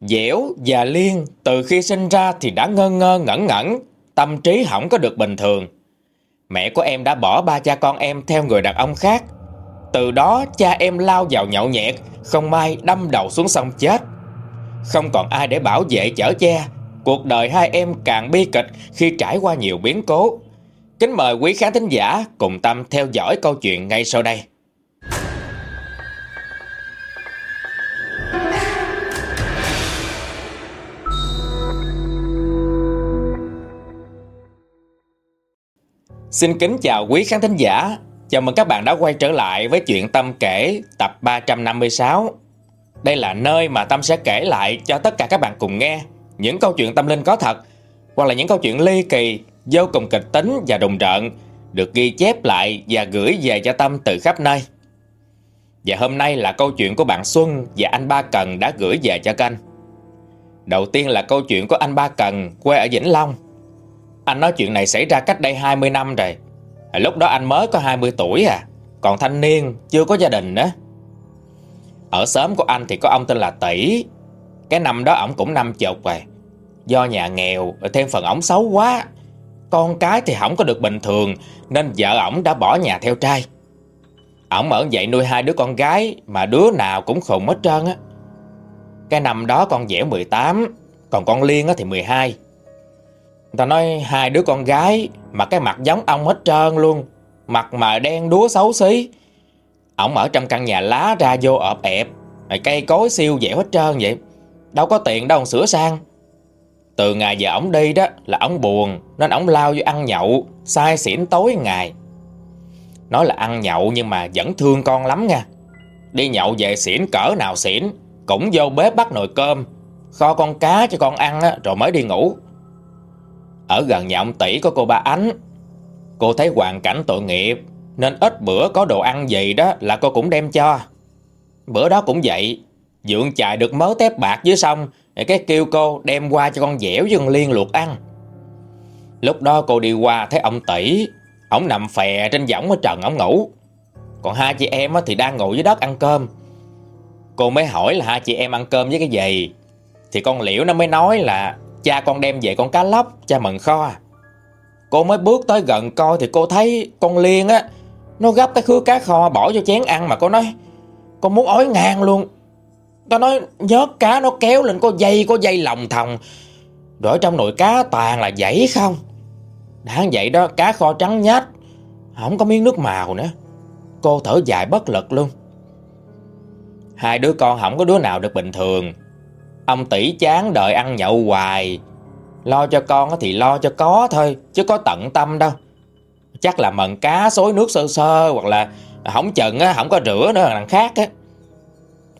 Dẻo và Liên từ khi sinh ra thì đã ngơ ngơ ngẩn ngẩn, tâm trí không có được bình thường. Mẹ của em đã bỏ ba cha con em theo người đàn ông khác. Từ đó cha em lao vào nhậu nhẹt, không may đâm đầu xuống sông chết. Không còn ai để bảo vệ chở che, cuộc đời hai em càng bi kịch khi trải qua nhiều biến cố. Kính mời quý khán thính giả cùng Tâm theo dõi câu chuyện ngay sau đây. Xin kính chào quý khán thính giả. Chào mừng các bạn đã quay trở lại với chuyện Tâm kể tập 356. Đây là nơi mà Tâm sẽ kể lại cho tất cả các bạn cùng nghe những câu chuyện tâm linh có thật hoặc là những câu chuyện ly kỳ, vô cùng kịch tính và đùng rợn được ghi chép lại và gửi về cho Tâm từ khắp nơi. Và hôm nay là câu chuyện của bạn Xuân và anh Ba Cần đã gửi về cho kênh. Đầu tiên là câu chuyện của anh Ba Cần quê ở Vĩnh Long. Anh nói chuyện này xảy ra cách đây 20 năm rồi. Lúc đó anh mới có 20 tuổi à, còn thanh niên, chưa có gia đình nữa. Ở xóm của anh thì có ông tên là Tỷ. Cái năm đó ổng cũng năm chục rồi. Do nhà nghèo, thêm phần ổng xấu quá. Con cái thì không có được bình thường, nên vợ ổng đã bỏ nhà theo trai. Ổng ở dậy nuôi hai đứa con gái mà đứa nào cũng khùng hết trơn á. Cái năm đó con dẻo 18, còn con Liên thì 12. Ta nói hai đứa con gái mà cái mặt giống ông hết trơn luôn. Mặt mà đen đúa xấu xí. Ổng ở trong căn nhà lá ra vô ọp ẹp. Cây cối siêu dẻo hết trơn vậy. Đâu có tiền đâu sửa sang. Từ ngày giờ ổng đi đó là ổng buồn nên ổng lao vô ăn nhậu, sai xỉn tối ngày. Nói là ăn nhậu nhưng mà vẫn thương con lắm nha. Đi nhậu về xỉn cỡ nào xỉn, cũng vô bếp bắt nồi cơm, kho con cá cho con ăn á, rồi mới đi ngủ. Ở gần nhà ông tỷ có cô ba Ánh. Cô thấy hoàn cảnh tội nghiệp, Nên ít bữa có đồ ăn gì đó là cô cũng đem cho. Bữa đó cũng vậy, Dượng chạy được mớ tép bạc dưới sông Cái kêu cô đem qua cho con dẻo dân Liên luộc ăn. Lúc đó cô đi qua thấy ông tỷ Ông nằm phè trên võng ở trần ông ngủ. Còn hai chị em thì đang ngồi dưới đất ăn cơm. Cô mới hỏi là hai chị em ăn cơm với cái gì? Thì con Liễu nó mới nói là Cha con đem về con cá lóc cha mận kho à. Cô mới bước tới gần coi thì cô thấy con Liên á, Nó gấp cái khứa cá kho bỏ vô chén ăn mà cô nói Con muốn ói ngang luôn. Tao nói, nhớt cá nó kéo lên, có dây có dây lòng thòng. Rồi trong nồi cá toàn là dãy không. Đáng vậy đó, cá kho trắng nhát Không có miếng nước màu nữa. Cô thở dài bất lực luôn. Hai đứa con không có đứa nào được bình thường. Ông tỷ chán đợi ăn nhậu hoài. Lo cho con thì lo cho có thôi Chứ có tận tâm đâu. Chắc là mần cá xối nước sơ sơ Hoặc là không chừng không có rửa nữa là khác á.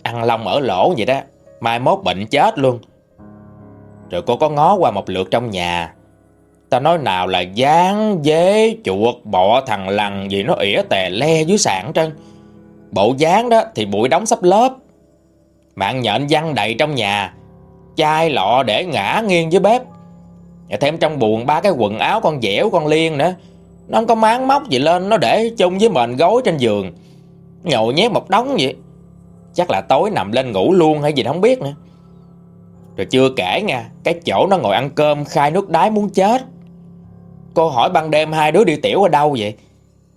Ăn lông ở lỗ vậy đó Mai mốt bệnh chết luôn. Rồi cô có ngó qua một lượt trong nhà. Ta nói nào là dán, dế, chuột, bọ, thằng lằn gì nó ỉa tè le dưới sàn trơn. Bộ dán đó thì bụi đóng sắp lớp. Mạng nhện văng đầy trong nhà. Chai lọ để ngã nghiêng dưới bếp. Và thêm trong buồng ba cái quần áo con dẻo con liên nữa. Nó không có máng móc gì lên, Nó để chung với mền gối trên giường. Nhồi nhét một đống vậy. Chắc là tối nằm lên ngủ luôn hay gì không biết nữa. Rồi chưa kể nha, Cái chỗ nó ngồi ăn cơm khai nước đái muốn chết. Cô hỏi ban đêm hai đứa đi tiểu ở đâu vậy?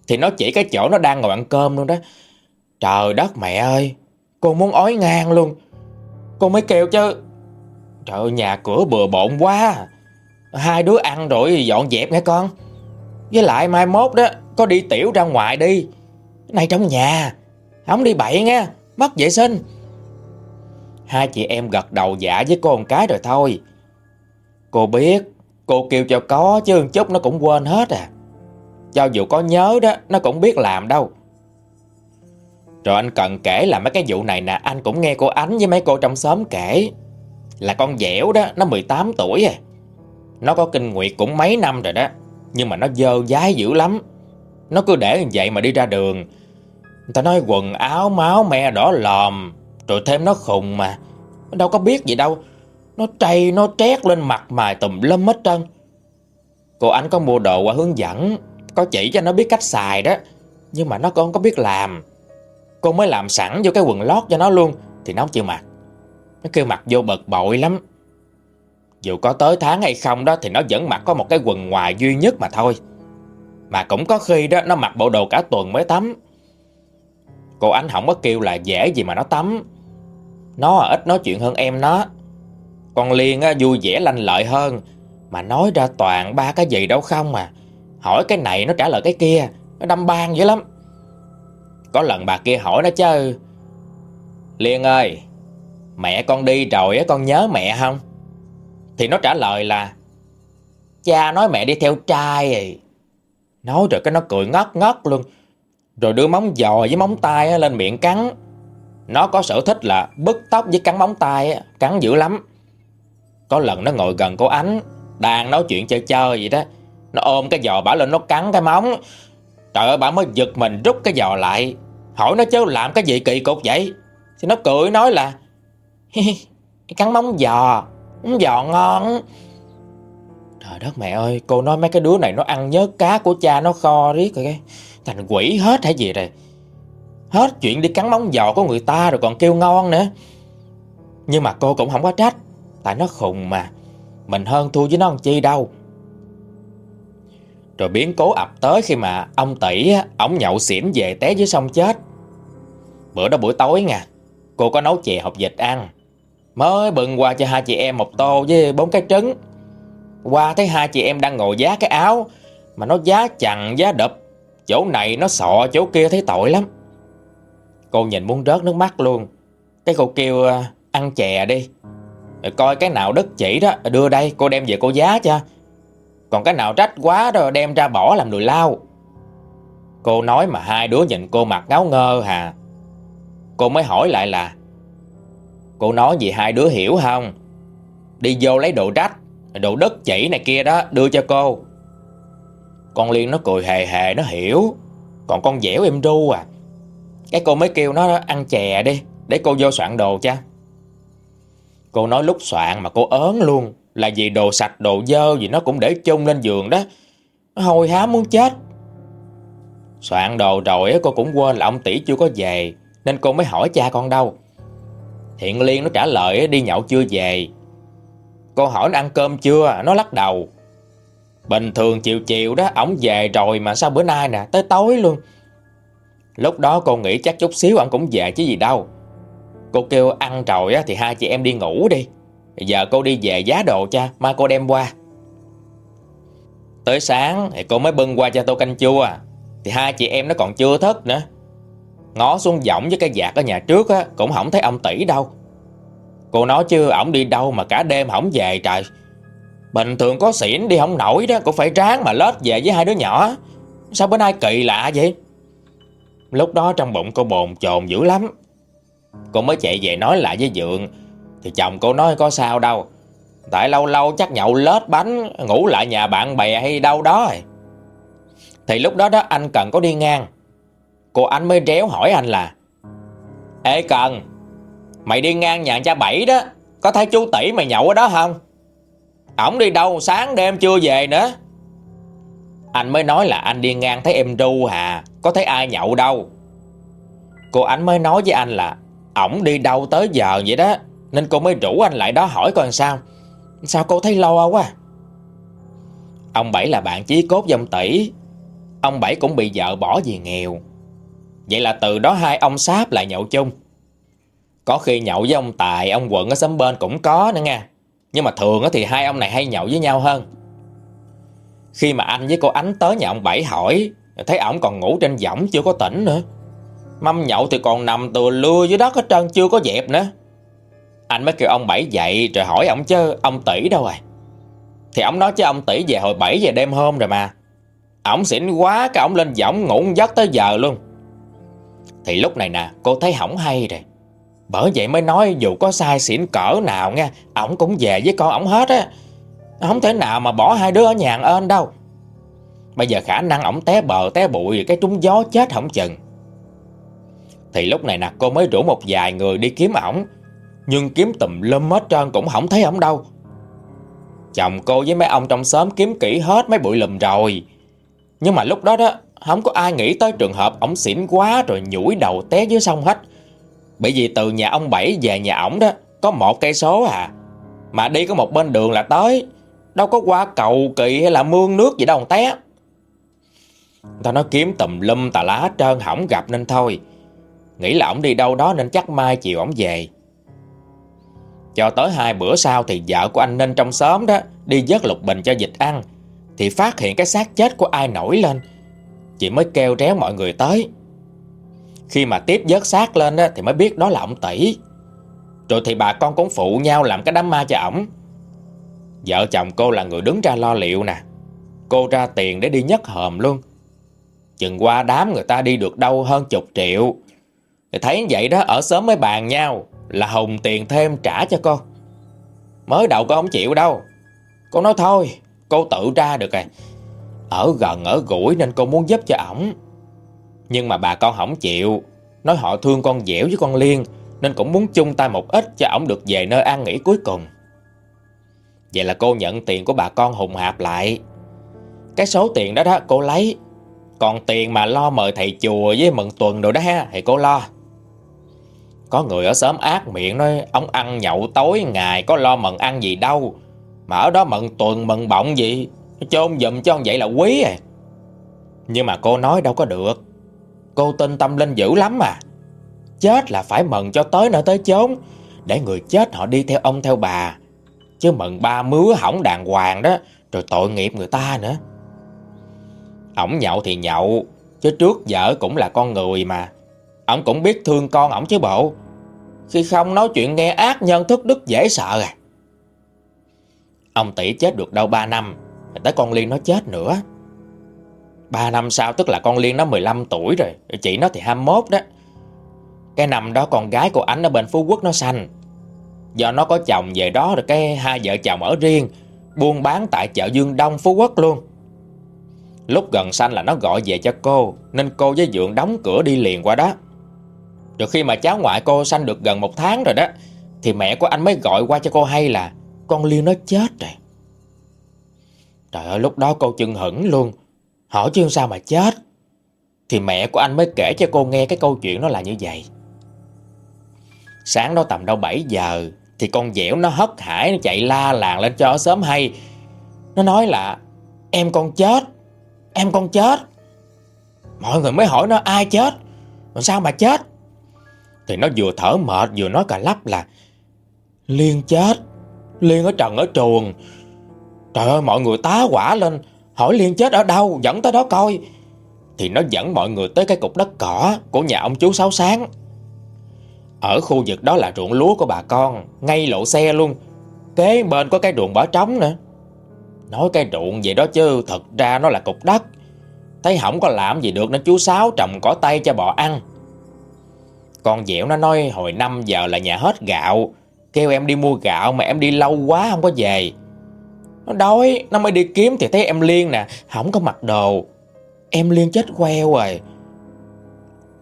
Thì nó chỉ cái chỗ nó đang ngồi ăn cơm luôn đó. Trời đất mẹ ơi. Cô muốn ói ngang luôn. Cô mới kêu chứ. Trời ơi, nhà cửa bừa bộn quá à. Hai đứa ăn rồi dọn dẹp nghe con. Với lại mai mốt đó, Có đi tiểu ra ngoài đi. Cái này trong nhà, Không đi bậy nghe, Mất vệ sinh. Hai chị em gật đầu giả với cô một cái rồi thôi. Cô biết, Cô kêu cho có chứ chút nó cũng quên hết à. Cho dù có nhớ đó, Nó cũng biết làm đâu. Rồi anh cần kể là mấy cái vụ này nè, Anh cũng nghe cô Ánh với mấy cô trong xóm kể. Là con dẻo đó, Nó 18 tuổi à. Nó có kinh nguyệt cũng mấy năm rồi đó, Nhưng mà nó dơ dái dữ lắm. Nó cứ để như vậy mà đi ra đường. Người ta nói quần áo, máu me, đỏ lòm, Rồi thêm nó khùng mà. Đâu có biết gì đâu. Nó trầy nó trét lên mặt mày tùm lum hết trơn. Cô Ánh có mua đồ qua hướng dẫn, Có chỉ cho nó biết cách xài đó. Nhưng mà nó còn không có biết làm. Cô mới làm sẵn vô cái quần lót cho nó luôn Thì nó chưa chịu mặc Nó kêu mặc vô bực bội lắm. Dù có tới tháng hay không đó Thì nó vẫn mặc có một cái quần ngoài duy nhất mà thôi. Mà cũng có khi đó Nó mặc bộ đồ cả tuần mới tắm. Cô Ánh không có kêu là dễ gì mà nó tắm. Nó ít nói chuyện hơn em nó. Con Liên á, vui vẻ lanh lợi hơn. Mà nói ra toàn ba cái gì đâu không mà Hỏi cái này nó trả lời cái kia Nó đâm ban dữ lắm. Có lần bà kia hỏi nó chứ. Liên ơi, Mẹ con đi rồi con nhớ mẹ không? Thì nó trả lời là, Cha nói mẹ đi theo trai. Rồi Nói rồi cái nó cười ngất ngất luôn. Rồi đưa móng giò với móng tay lên miệng cắn. Nó có sở thích là bứt tóc với cắn móng tay Cắn dữ lắm. Có lần nó ngồi gần cô Ánh, Đang nói chuyện chơi chơi vậy đó. Nó ôm cái giò bả lên nó cắn cái móng. Trời ơi, bà mới giật mình rút cái giò lại. Hỏi nó chứ làm cái gì kỳ cục vậy? Thì nó cười, nói là Cắn móng giò Móng giò ngon. Trời đất mẹ ơi, Cô nói mấy cái đứa này nó ăn nhớ cá của cha nó kho riết rồi cái. Thành quỷ hết hay gì rồi. Hết chuyện đi cắn móng giò của người ta rồi còn kêu ngon nữa. Nhưng mà cô cũng không có trách, Tại nó khùng mà. Mình hơn thua với nó làm chi đâu. Rồi biến cố ập tới khi mà ông tỷ ổng nhậu xỉn về té dưới sông chết. Bữa đó buổi tối nha, Cô có nấu chè hộp vịt ăn. Mới bừng qua cho hai chị em một tô với bốn cái trứng. Qua thấy hai chị em đang ngồi giá cái áo, Mà nó giá chằng, giá đập Chỗ này nó sọ, chỗ kia thấy tội lắm. Cô nhìn muốn rớt nước mắt luôn. Cái cô kêu ờ, ăn chè đi. Coi cái nào đất chỉ đó, Đưa đây, cô đem về cô giá cho. Còn cái nào trách quá rồi đem ra bỏ làm đùi lao. Cô nói mà hai đứa nhìn cô mặt ngáo ngơ hà. Cô mới hỏi lại là, Cô nói gì hai đứa hiểu không? Đi vô lấy đồ trách Đồ đất chỉ này kia đó, đưa cho cô. Con Liên nó cười hề hề, nó hiểu. Còn con dẻo em ru à. Cái cô mới kêu nó ăn chè đi, Để cô vô soạn đồ cha. Cô nói lúc soạn mà cô ớn luôn. Là vì đồ sạch, đồ dơ gì nó cũng để chung lên giường đó. Nó hôi hám muốn chết. Soạn đồ rồi cô cũng quên là ông tỷ chưa có về, Nên cô mới hỏi cha con đâu. Thiện Liên nó trả lời đi nhậu chưa về. Cô hỏi nó ăn cơm chưa? Nó lắc đầu. Bình thường chiều chiều đó, Ổng về rồi mà sao bữa nay nè, Tới tối luôn. Lúc đó cô nghĩ chắc chút xíu ổng cũng về chứ gì đâu. Cô kêu ăn rồi thì hai chị em đi ngủ đi. Giờ cô đi về giá đồ cha Mai cô đem qua. Tới sáng thì cô mới bưng qua cho tô canh chua. Thì hai chị em nó còn chưa thức nữa. Ngó xuống giọng với cái giạc ở nhà trước á, Cũng không thấy ông tỷ đâu. Cô nói chứ ổng đi đâu mà cả đêm không về trời. Bình thường có xỉn đi không nổi đó Cũng phải ráng mà lết về với hai đứa nhỏ. Sao bữa nay kỳ lạ vậy? Lúc đó trong bụng cô bồn chồn dữ lắm. Cô mới chạy về nói lại với Dượng thì chồng cô nói có sao đâu. Tại lâu lâu chắc nhậu lết bánh, Ngủ lại nhà bạn bè hay đâu đó. Thì lúc đó đó, anh cần có đi ngang. Cô anh mới réo hỏi anh là, Ê Cần, Mày đi ngang nhà cha Bảy đó, Có thấy chú tỷ mày nhậu ở đó không? Ổng đi đâu, sáng đêm chưa về nữa. Anh mới nói là anh đi ngang thấy em ru hà, Có thấy ai nhậu đâu. Cô anh mới nói với anh là, Ổng đi đâu tới giờ vậy đó? Nên cô mới rủ anh lại đó hỏi coi sao. Sao cô thấy lo quá? Ông Bảy là bạn chí cốt dòng Tỷ. Ông Bảy cũng bị vợ bỏ vì nghèo. Vậy là từ đó hai ông sáp lại nhậu chung. Có khi nhậu với ông Tài, Ông Quận ở xóm bên cũng có nữa nha. Nhưng mà thường thì hai ông này hay nhậu với nhau hơn. Khi mà anh với cô Ánh tới nhà ông Bảy hỏi, Thấy ổng còn ngủ trên võng chưa có tỉnh nữa. Mâm nhậu thì còn nằm tựa lưa dưới đất hết trơn, chưa có dẹp nữa. Anh mới kêu ông Bảy dậy rồi hỏi ông chứ, ông tỷ đâu rồi? Thì ông nói chứ ông tỷ về hồi 7 giờ đêm hôm rồi mà. Ổng xỉn quá cái ổng lên võng ngủ giấc tới giờ luôn. Thì lúc này nè, cô thấy hỏng hay rồi. Bởi vậy mới nói dù có sai xỉn cỡ nào nha Ổng cũng về với con ổng hết á. Không thể nào mà bỏ hai đứa ở nhà ơn đâu. Bây giờ khả năng ổng té bờ té bụi, Cái trúng gió chết không chừng. Thì lúc này nè, cô mới rủ một vài người đi kiếm ổng. Nhưng kiếm tùm lum hết trơn cũng không thấy ổng đâu Chồng cô với mấy ông trong xóm kiếm kỹ hết mấy bụi lùm rồi Nhưng mà lúc đó đó không có ai nghĩ tới trường hợp ổng xỉn quá rồi nhủi đầu té dưới sông hết. Bởi vì từ nhà ông Bảy về nhà ổng đó, có một cây số à. Mà đi có một bên đường là tới. Đâu có qua cầu kỳ hay là mương nước gì đâu một té. tao nói kiếm tùm lum tà lá trơn hỏng gặp nên thôi. Nghĩ là ổng đi đâu đó nên chắc mai chiều ổng về. Cho tới hai bữa sau thì vợ của anh Ninh trong xóm đó đi vớt lục bình cho dịch ăn. Thì phát hiện cái xác chết của ai nổi lên. Chị mới kêu réo mọi người tới. Khi mà tiếp vớt xác lên đó, thì mới biết đó là ông tỷ. Rồi thì bà con cũng phụ nhau làm cái đám ma cho ổng. Vợ chồng cô là người đứng ra lo liệu nè. Cô ra tiền để đi nhất hòm luôn. Chừng qua đám người ta đi được đâu hơn chục triệu. Thì thấy vậy đó ở sớm mới bàn nhau là hùng tiền thêm trả cho con. Mới đầu con không chịu đâu. Con nói thôi, cô tự ra được rồi. Ở gần ở gũi nên con muốn giúp cho ổng. Nhưng mà bà con không chịu. Nói họ thương con dẻo với con Liên nên cũng muốn chung tay một ít cho ổng được về nơi an nghỉ cuối cùng. Vậy là cô nhận tiền của bà con hùng hạp lại. Cái số tiền đó đó cô lấy. Còn tiền mà lo mời thầy chùa với mừng tuần rồi đó ha thì cô lo. Có người ở xóm ác miệng nói, ông ăn nhậu tối ngày có lo mừng ăn gì đâu. Mà ở đó mừng tuần mừng bọng gì. Chôn dùm cho vậy là quý à. Nhưng mà cô nói đâu có được. Cô tin tâm linh dữ lắm mà. Chết là phải mừng cho tới nơi tới chốn. Để người chết họ đi theo ông, theo bà. Chứ mừng ba mứa hỏng đàng hoàng đó. Rồi tội nghiệp người ta nữa. Ổng nhậu thì nhậu. Chứ trước vợ cũng là con người mà. Ông cũng biết thương con ổng chứ bộ. Khi không nói chuyện nghe ác nhân thức đức dễ sợ à. Ông tỷ chết được đâu 3 năm. Tới con Liên nó chết nữa. 3 năm sau tức là con Liên nó 15 tuổi rồi. Chị nó thì 21 đó. Cái năm đó con gái của anh ở bên Phú Quốc nó sanh. Do nó có chồng về đó rồi cái hai vợ chồng ở riêng. Buôn bán tại chợ Dương Đông, Phú Quốc luôn. Lúc gần sanh là nó gọi về cho cô, Nên cô với Dượng đóng cửa đi liền qua đó rồi khi mà cháu ngoại cô sanh được gần một tháng rồi đó, Thì mẹ của anh mới gọi qua cho cô hay là Con Liên nó chết rồi. Trời ơi, lúc đó cô chừng hững luôn. Hỏi chứ sao mà chết? Thì mẹ của anh mới kể cho cô nghe cái câu chuyện nó là như vậy. Sáng đó tầm đâu 7 giờ, Thì con dẻo nó hất hải, Nó chạy la làng lên cho sớm hay. Nó nói là, Em con chết, Em con chết. Mọi người mới hỏi nó, ai chết? Sao mà chết? Thì nó vừa thở mệt, vừa nói cả lắp là, Liên chết, Liên ở trần ở trường. Trời ơi, mọi người tá quả lên, Hỏi Liên chết ở đâu, dẫn tới đó coi. Thì nó dẫn mọi người tới cái cục đất cỏ Của nhà ông chú Sáu Sáng. Ở khu vực đó là ruộng lúa của bà con, Ngay lộ xe luôn. Kế bên có cái ruộng bỏ trống nữa. Nói cái ruộng vậy đó chứ, Thật ra nó là cục đất. Thấy không có làm gì được nên chú Sáu trồng cỏ tay cho bò ăn. Con dẻo nó nói, hồi 5 giờ là nhà hết gạo, Kêu em đi mua gạo mà em đi lâu quá không có về. Nó đói, Nó mới đi kiếm thì thấy em Liên nè Không có mặc đồ. Em Liên chết queo rồi.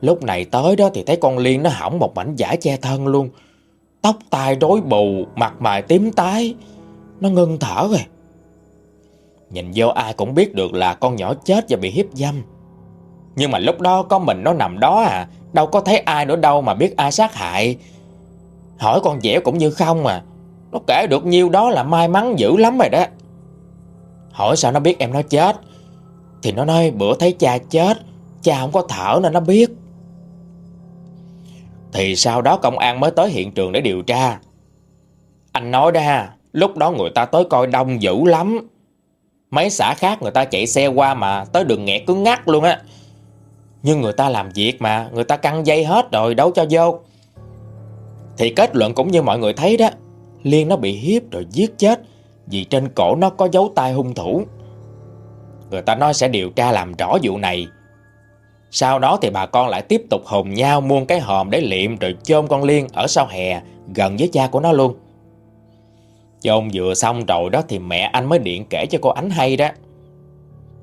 Lúc này tới đó thì thấy con Liên nó hỏng một mảnh giả che thân luôn. Tóc tai rối bù, Mặt mày tím tái. Nó ngưng thở rồi. Nhìn vô ai cũng biết được là con nhỏ chết và bị hiếp dâm. Nhưng mà lúc đó có mình nó nằm đó à. Đâu có thấy ai nữa đâu mà biết ai sát hại. Hỏi con dẻo cũng như không à. Nó kể được nhiêu đó là may mắn dữ lắm rồi đó. Hỏi sao nó biết em nó chết. Thì nó nói bữa thấy cha chết, Cha không có thở nên nó biết. Thì sau đó công an mới tới hiện trường để điều tra. Anh nói đó ha, Lúc đó người ta tới coi đông dữ lắm. Mấy xã khác người ta chạy xe qua mà, tới đường nghẹt cứng ngắt luôn á. Nhưng người ta làm việc mà, người ta căng dây hết rồi đâu cho vô. Thì kết luận cũng như mọi người thấy đó, Liên nó bị hiếp rồi giết chết vì trên cổ nó có dấu tay hung thủ. Người ta nói sẽ điều tra làm rõ vụ này. Sau đó thì bà con lại tiếp tục hùng nhau muôn cái hòm để liệm rồi chôn con Liên ở sau hè gần với cha của nó luôn. Chôn vừa xong rồi đó thì mẹ anh mới điện kể cho cô Ánh hay đó.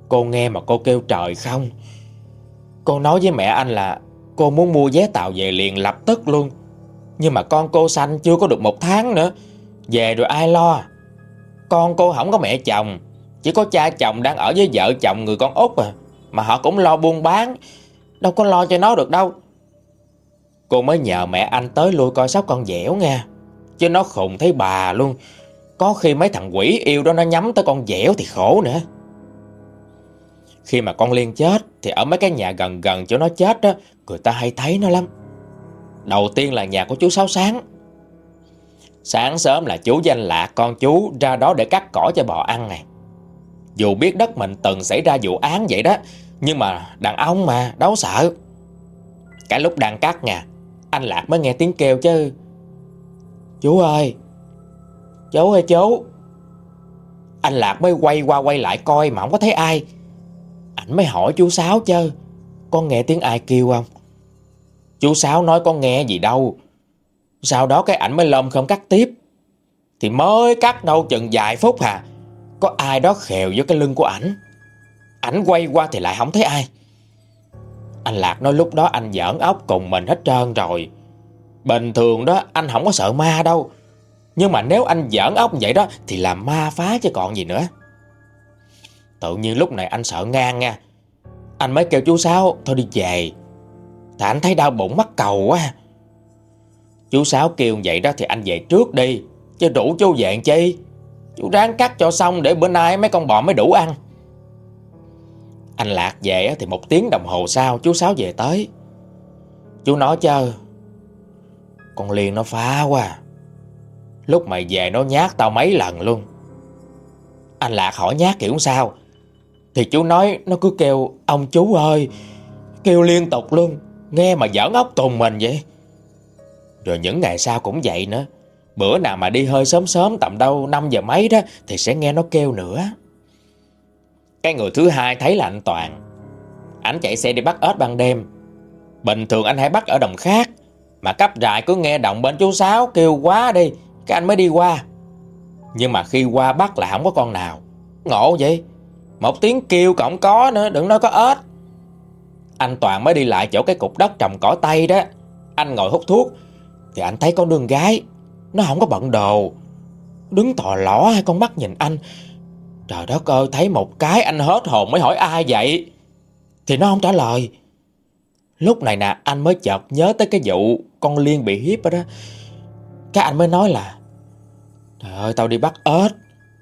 Cô nghe mà cô kêu trời không con nói với mẹ anh là cô muốn mua vé tàu về liền lập tức luôn. Nhưng mà con cô sanh chưa có được một tháng nữa. Về rồi ai lo. Con cô không có mẹ chồng. Chỉ có cha chồng đang ở với vợ chồng người con út à. Mà họ cũng lo buôn bán. Đâu có lo cho nó được đâu. Cô mới nhờ mẹ anh tới lui coi sóc con dẻo nha. Chứ nó khùng thấy bà luôn Có khi mấy thằng quỷ yêu đó nó nhắm tới con dẻo thì khổ nữa khi mà con Liên chết, Thì ở mấy cái nhà gần gần chỗ nó chết đó Người ta hay thấy nó lắm. Đầu tiên là nhà của chú Sáu Sáng. Sáng sớm là chú danh lạ con chú ra đó để cắt cỏ cho bò ăn này. Dù biết đất mình từng xảy ra vụ án vậy đó, Nhưng mà đàn ông mà, đâu sợ. Cái lúc đang cắt nha, Anh Lạc mới nghe tiếng kêu chứ. Chú ơi Chú ơi chú. Anh Lạc mới quay qua quay lại coi mà không có thấy ai. Ảnh mới hỏi chú Sáu chứ. Con nghe tiếng ai kêu không? Chú Sáu nói con nghe gì đâu. Sau đó cái ảnh mới lom không cắt tiếp. Thì mới cắt đâu chừng vài phút hà Có ai đó khèo vô cái lưng của ảnh. Ảnh quay qua thì lại không thấy ai. Anh Lạc nói lúc đó anh giỡn ốc cùng mình hết trơn rồi. Bình thường đó anh không có sợ ma đâu. Nhưng mà nếu anh giỡn ốc vậy đó Thì là ma phá chứ còn gì nữa. Tự nhiên lúc này anh sợ ngang nha. Anh mới kêu chú Sáu, Thôi đi về. Tại anh thấy đau bụng mắc cầu quá. Chú Sáu kêu vậy đó thì anh về trước đi, Chứ đủ chú về chi? Chú ráng cắt cho xong để bữa nay mấy con bò mới đủ ăn. Anh Lạc về thì một tiếng đồng hồ sau chú Sáu về tới. Chú nói chơi Con Liên nó phá quá. Lúc mày về nó nhát tao mấy lần luôn. Anh Lạc hỏi nhát kiểu sao? Thì chú nói nó cứ kêu, Ông chú ơi! Kêu liên tục luôn, Nghe mà giỡn ốc tùng mình vậy. Rồi những ngày sau cũng vậy nữa. Bữa nào mà đi hơi sớm sớm, Tầm đâu 5 giờ mấy đó, Thì sẽ nghe nó kêu nữa. Cái người thứ hai thấy là anh Toàn. Anh chạy xe đi bắt ếch ban đêm. Bình thường anh hay bắt ở đồng khác, Mà cấp rại cứ nghe động bên chú Sáu Kêu quá đi, Cái anh mới đi qua. Nhưng mà khi qua bắt là không có con nào. Ngộ vậy. Một tiếng kêu cổng có nữa, Đừng nói có ếch. Anh Toàn mới đi lại chỗ cái cục đất trồng cỏ tây đó. Anh ngồi hút thuốc, Thì anh thấy con đường gái, Nó không có bận đồ. Đứng tò lỏ hai con mắt nhìn anh. Trời đất ơi, thấy một cái anh hết hồn mới hỏi ai vậy? Thì nó không trả lời. Lúc này nè, anh mới chợt nhớ tới cái vụ Con Liên bị hiếp đó. Cái anh mới nói là, Trời ơi, tao đi bắt ếch,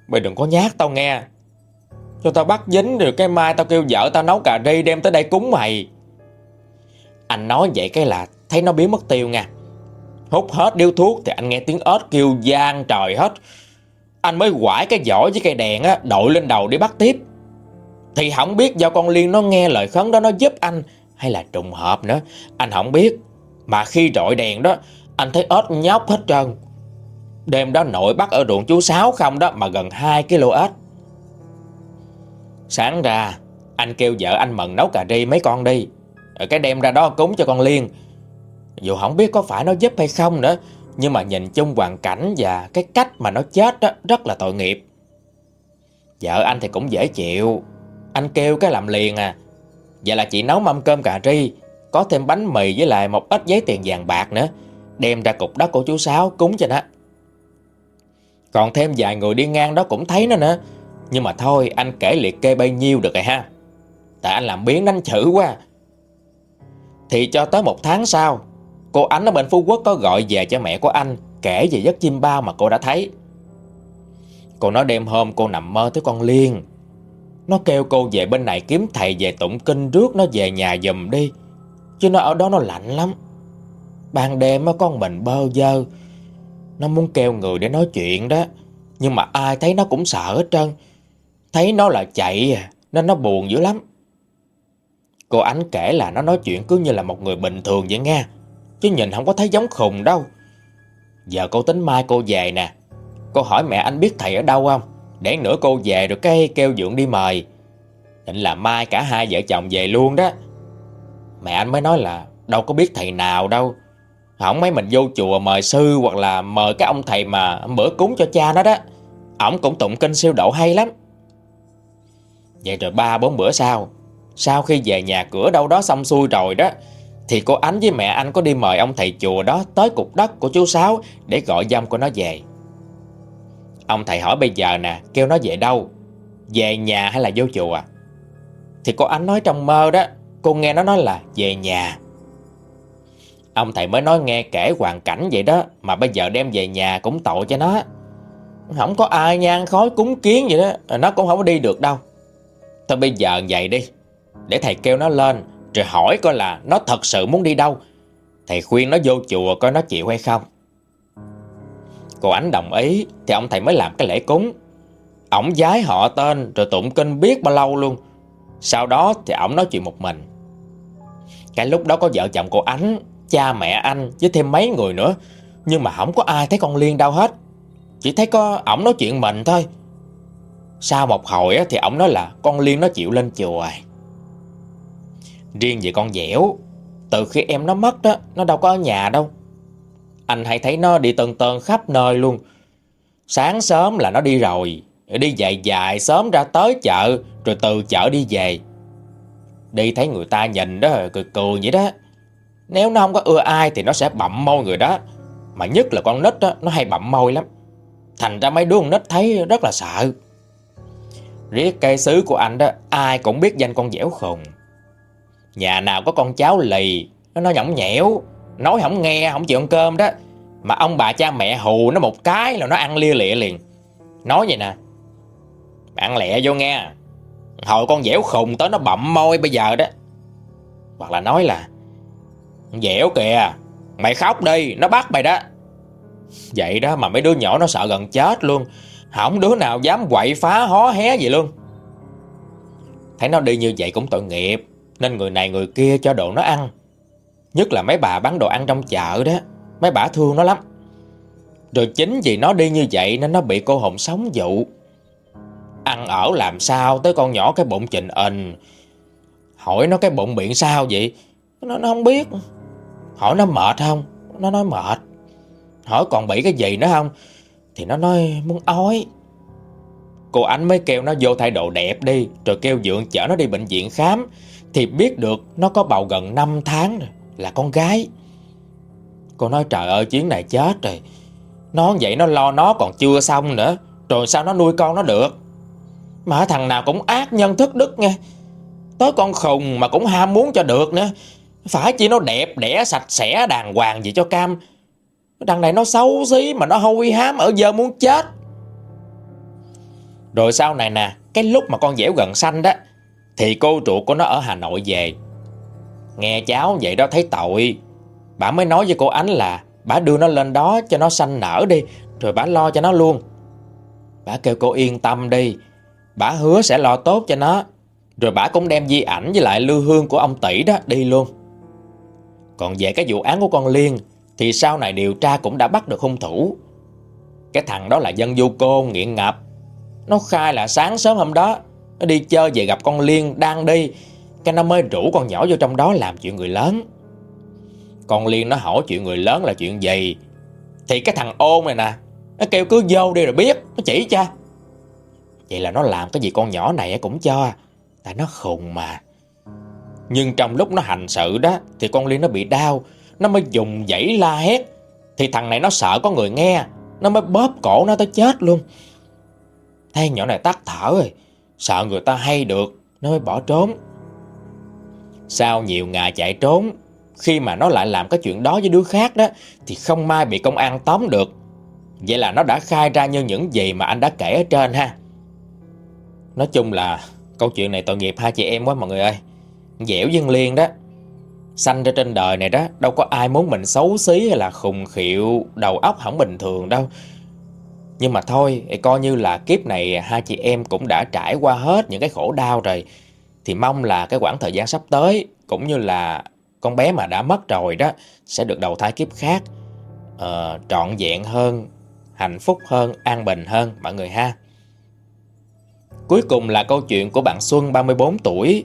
Mày đừng có nhát tao nghe cho tao bắt dính được cái mai tao kêu vợ tao nấu cà ri đem tới đây cúng mày. Anh nói vậy cái là thấy nó biến mất tiêu nha. Hút hết điếu thuốc thì anh nghe tiếng ớt kêu gian trời hết. Anh mới quải cái giỏ với cây đèn á, đội lên đầu để bắt tiếp. Thì không biết do con Liên nó nghe lời khấn đó nó giúp anh Hay là trùng hợp nữa. Anh không biết. Mà khi rọi đèn đó Anh thấy ớt nhóc hết trơn. Đêm đó nội bắt ở ruộng chú Sáu không đó Mà gần 2 kg ếch. Sáng ra, Anh kêu vợ anh Mận nấu cà ri mấy con đi. Rồi cái đem ra đó cúng cho con Liên. Dù không biết có phải nó giúp hay không nữa, Nhưng mà nhìn chung hoàn cảnh Và cái cách mà nó chết đó Rất là tội nghiệp. Vợ anh thì cũng dễ chịu. Anh kêu cái làm liền à. Vậy là chị nấu mâm cơm cà ri, Có thêm bánh mì với lại một ít giấy tiền vàng bạc nữa. Đem ra cục đất của chú Sáu cúng cho nó. Còn thêm vài người đi ngang đó cũng thấy nó nữa nhưng mà thôi, anh kể liệt kê bao nhiêu được rồi ha. Tại anh làm biến đánh chữ quá. Thì cho tới một tháng sau, Cô Ánh ở bên Phú Quốc có gọi về cho mẹ của anh Kể về giấc chim bao mà cô đã thấy. Cô nói đêm hôm cô nằm mơ tới con Liên. Nó kêu cô về bên này kiếm thầy về tụng kinh rước nó về nhà giùm đi. Chứ nó ở đó nó lạnh lắm. Ban đêm con mình bơ dơ Nó muốn kêu người để nói chuyện đó. Nhưng mà ai thấy nó cũng sợ hết trơn. Thấy nó là chạy à, nên nó buồn dữ lắm. Cô Ánh kể là nó nói chuyện cứ như là một người bình thường vậy nghe. Chứ nhìn không có thấy giống khùng đâu. Giờ cô tính mai cô về nè. Cô hỏi mẹ anh biết thầy ở đâu không? Để nữa cô về rồi cái kêu dưỡng đi mời. Định là mai cả hai vợ chồng về luôn đó. Mẹ anh mới nói là đâu có biết thầy nào đâu. Không mấy mình vô chùa mời sư hoặc là mời cái ông thầy mà bữa cúng cho cha nó đó. Ổng cũng tụng kinh siêu độ hay lắm. Vậy rồi ba bốn bữa sau Sau khi về nhà cửa đâu đó xong xuôi rồi đó, Thì cô Ánh với mẹ anh có đi mời ông thầy chùa đó Tới cục đất của chú Sáu Để gọi dâm của nó về. Ông thầy hỏi bây giờ nè, Kêu nó về đâu? Về nhà hay là vô chùa? Thì cô Ánh nói trong mơ đó, Cô nghe nó nói là về nhà. Ông thầy mới nói nghe kể hoàn cảnh vậy đó, Mà bây giờ đem về nhà cũng tội cho nó. Không có ai nhan khói cúng kiến vậy đó, Nó cũng không có đi được đâu. Thôi bây giờ vậy đi. Để thầy kêu nó lên, Rồi hỏi coi là nó thật sự muốn đi đâu. Thầy khuyên nó vô chùa coi nó chịu hay không. Cô Ánh đồng ý, Thì ông thầy mới làm cái lễ cúng. Ổng giái họ tên, Rồi tụng kinh biết bao lâu luôn. Sau đó thì ổng nói chuyện một mình. Cái lúc đó có vợ chồng cô Ánh, Cha mẹ anh với thêm mấy người nữa. Nhưng mà không có ai thấy con Liên đâu hết. Chỉ thấy có ổng nói chuyện mình thôi. Sau một hồi thì ổng nói là Con Liên nó chịu lên chùa Riêng về con dẻo Từ khi em nó mất đó Nó đâu có ở nhà đâu. Anh hay thấy nó đi tần tần khắp nơi luôn. Sáng sớm là nó đi rồi Đi dài dài sớm ra tới chợ Rồi từ chợ đi về. Đi thấy người ta nhìn đó cười cười vậy đó. Nếu nó không có ưa ai Thì nó sẽ bậm môi người đó. Mà nhất là con nít đó, nó hay bậm môi lắm. Thành ra mấy đứa con nít thấy rất là sợ. Riết cây sứ của anh đó, Ai cũng biết danh con dẻo khùng. Nhà nào có con cháu lì, Nó nhõng nhẽo, Nói không nghe, không chịu ăn cơm đó. Mà ông bà cha mẹ hù nó một cái là nó ăn lia lịa liền. Nói vậy nè, Bạn lẹ vô nghe, Hồi con dẻo khùng tới nó bậm môi bây giờ đó. Hoặc là nói là, Dẻo kìa, Mày khóc đi, nó bắt mày đó. Vậy đó mà mấy đứa nhỏ nó sợ gần chết luôn. Không đứa nào dám quậy phá hó hé gì luôn. Thấy nó đi như vậy cũng tội nghiệp Nên người này người kia cho đồ nó ăn. Nhất là mấy bà bán đồ ăn trong chợ đó Mấy bà thương nó lắm. Rồi chính vì nó đi như vậy Nên nó bị cô hồn sống dụ. Ăn ở làm sao Tới con nhỏ cái bụng trình ình. Hỏi nó cái bụng miệng sao vậy? Nó, nó không biết. Hỏi nó mệt không? Nó nói mệt. Hỏi còn bị cái gì nữa không? Thì nó nói, muốn ói. Cô ánh mới kêu nó vô thay đồ đẹp đi, Rồi kêu dượng chở nó đi bệnh viện khám. Thì biết được nó có bầu gần 5 tháng rồi, Là con gái. Cô nói, trời ơi, chuyến này chết rồi. Nó vậy nó lo nó còn chưa xong nữa, Rồi sao nó nuôi con nó được? Mà thằng nào cũng ác nhân thức đức nghe. Tới con khùng mà cũng ham muốn cho được nữa. Phải chỉ nó đẹp đẽ, sạch sẽ, đàng hoàng gì cho cam. Đằng này nó xấu xí mà nó hôi hám, ở giờ muốn chết. Rồi sau này nè, Cái lúc mà con dẻo gần xanh đó, Thì cô ruột của nó ở Hà Nội về. Nghe cháu vậy đó thấy tội. Bà mới nói với cô Ánh là Bà đưa nó lên đó cho nó xanh nở đi, Rồi bà lo cho nó luôn. Bà kêu cô yên tâm đi, Bà hứa sẽ lo tốt cho nó. Rồi bà cũng đem di ảnh với lại lưu hương của ông tỷ đó đi luôn. Còn về cái vụ án của con Liên thì sau này điều tra cũng đã bắt được hung thủ. Cái thằng đó là dân du côn, nghiện ngập. Nó khai là sáng sớm hôm đó, Nó đi chơi về gặp con Liên đang đi. Cái nó mới rủ con nhỏ vô trong đó làm chuyện người lớn. Con Liên nó hỏi chuyện người lớn là chuyện gì? Thì cái thằng ôn này nè, Nó kêu cứ vô đi rồi biết, Nó chỉ cho. Vậy là nó làm cái gì con nhỏ này cũng cho, Tại nó khùng mà. Nhưng trong lúc nó hành sự đó, Thì con Liên nó bị đau. Nó mới dùng dãy la hét. Thì thằng này nó sợ có người nghe. Nó mới bóp cổ nó tới chết luôn. Thấy nhỏ này tắt thở rồi. Sợ người ta hay được, Nó mới bỏ trốn. Sau nhiều ngày chạy trốn, Khi mà nó lại làm cái chuyện đó với đứa khác đó, Thì không mai bị công an tóm được. Vậy là nó đã khai ra như những gì mà anh đã kể ở trên ha. Nói chung là câu chuyện này tội nghiệp hai chị em quá mọi người ơi. Dẻo dân liên đó. Sanh ra trên đời này đó Đâu có ai muốn mình xấu xí hay là khùng khiệu Đầu óc không bình thường đâu. Nhưng mà thôi Coi như là kiếp này hai chị em cũng đã trải qua hết những cái khổ đau rồi. Thì mong là cái quãng thời gian sắp tới Cũng như là con bé mà đã mất rồi đó Sẽ được đầu thai kiếp khác. Uh, Trọn vẹn hơn Hạnh phúc hơn, an bình hơn mọi người ha. Cuối cùng là câu chuyện của bạn Xuân 34 tuổi.